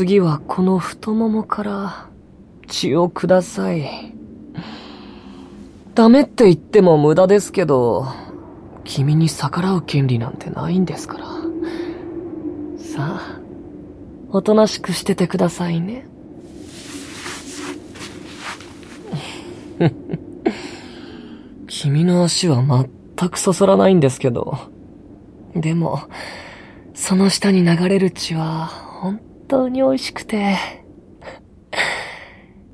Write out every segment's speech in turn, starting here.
次はこの太ももから血をください。ダメって言っても無駄ですけど、君に逆らう権利なんてないんですから。さあ、おとなしくしててくださいね。君の足は全くそそらないんですけど。でも、その下に流れる血は当に美味しくて。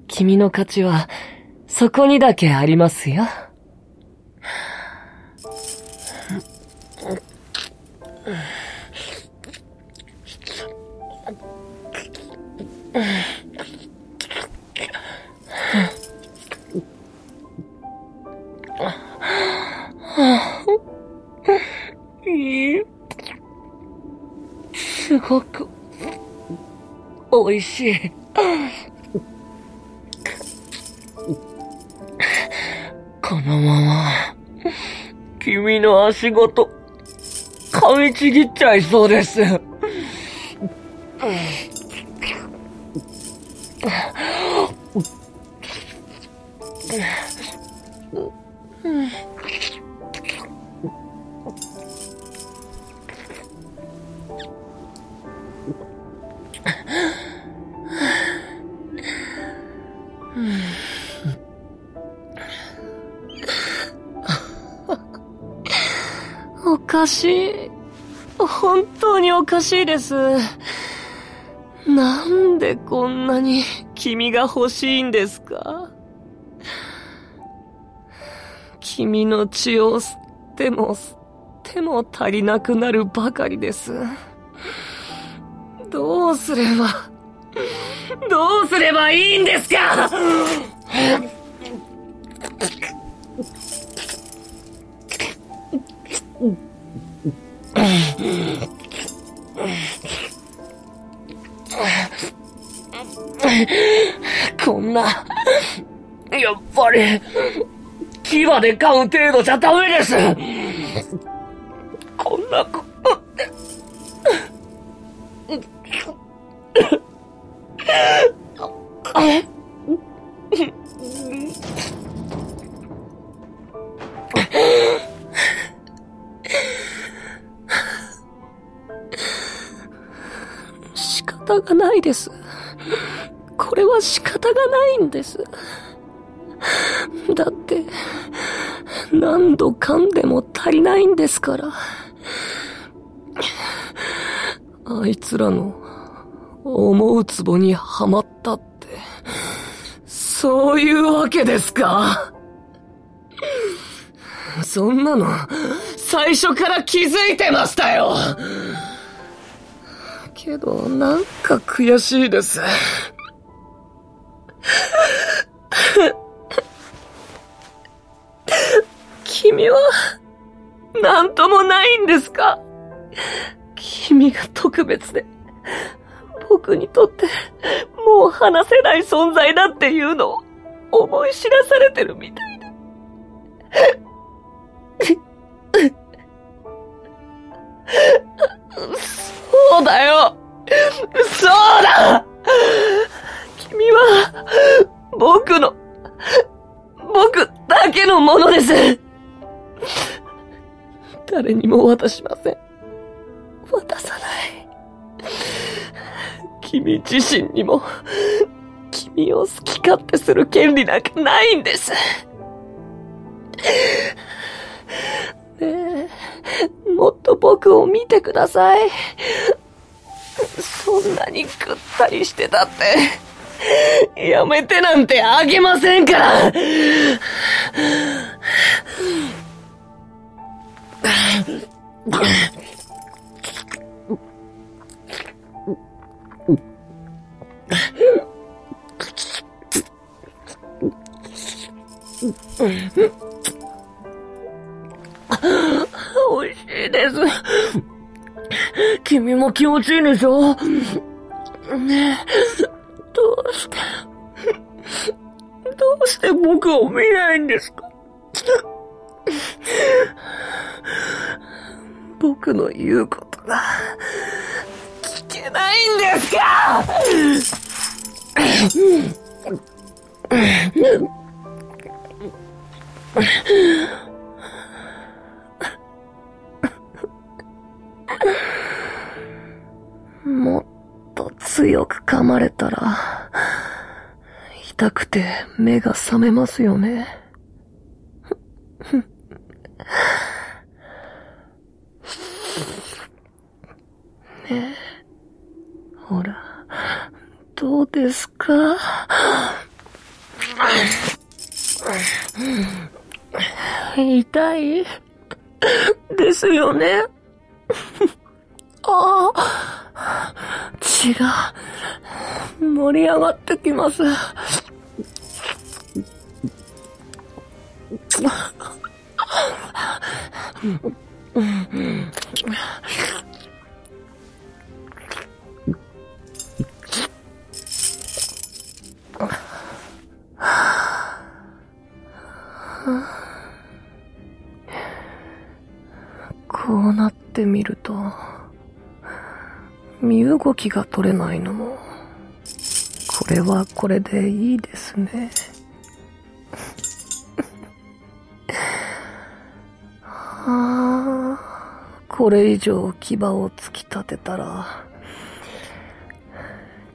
君の価値はそこにだけありますよ。美味しい。このまま、君の足ごと、噛みちぎっちゃいそうです。うんおかしい。本当におかしいです。なんでこんなに君が欲しいんですか？君の血を吸っても吸っても足りなくなるばかりです。どうすれば、どうすればいいんですか？こん。な、やっぱり、牙で噛む程度じゃダメですこん。なことって。仕方がないです。これは仕方がないんです。だって、何度噛んでも足りないんですから。あいつらの思うツボにはまったって、そういうわけですかそんなの、最初から気づいてましたよけど、なんか悔しいです。君は、なんともないんですか？君が特別で、僕にとってもう話せない存在だっていうのを思い知らされてるみたいで。そうだよそうだ君は、僕の、僕だけのものです誰にも渡しません。渡さない。君自身にも、君を好き勝手する権利なんかないんです。ねえ、もっと僕を見てください。そんなにぐったりしてたって、やめてなんてあげませんから美味しいです。君も気持ちいいでしょ？ねえ、どうして、どうして僕を見ないんですか？僕の言うことが聞けないんですか？強く噛まれたら、痛くて目が覚めますよね。ねえ。ほら、どうですか？痛いですよねああ、血が盛り上がってきます。こうなってみると、身動きが取れないのも、これはこれでいいですね。は あ、これ以上牙を突き立てたら、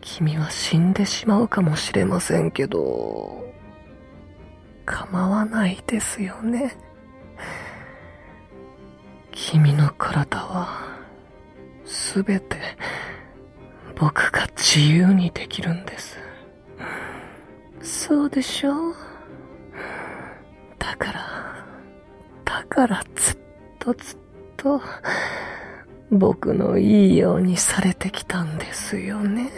君は死んでしまうかもしれませんけど、構わないですよね。君の体は、すべて、僕が自由にできるんです。そうでしょうだから、だからずっとずっと、僕のいいようにされてきたんですよね。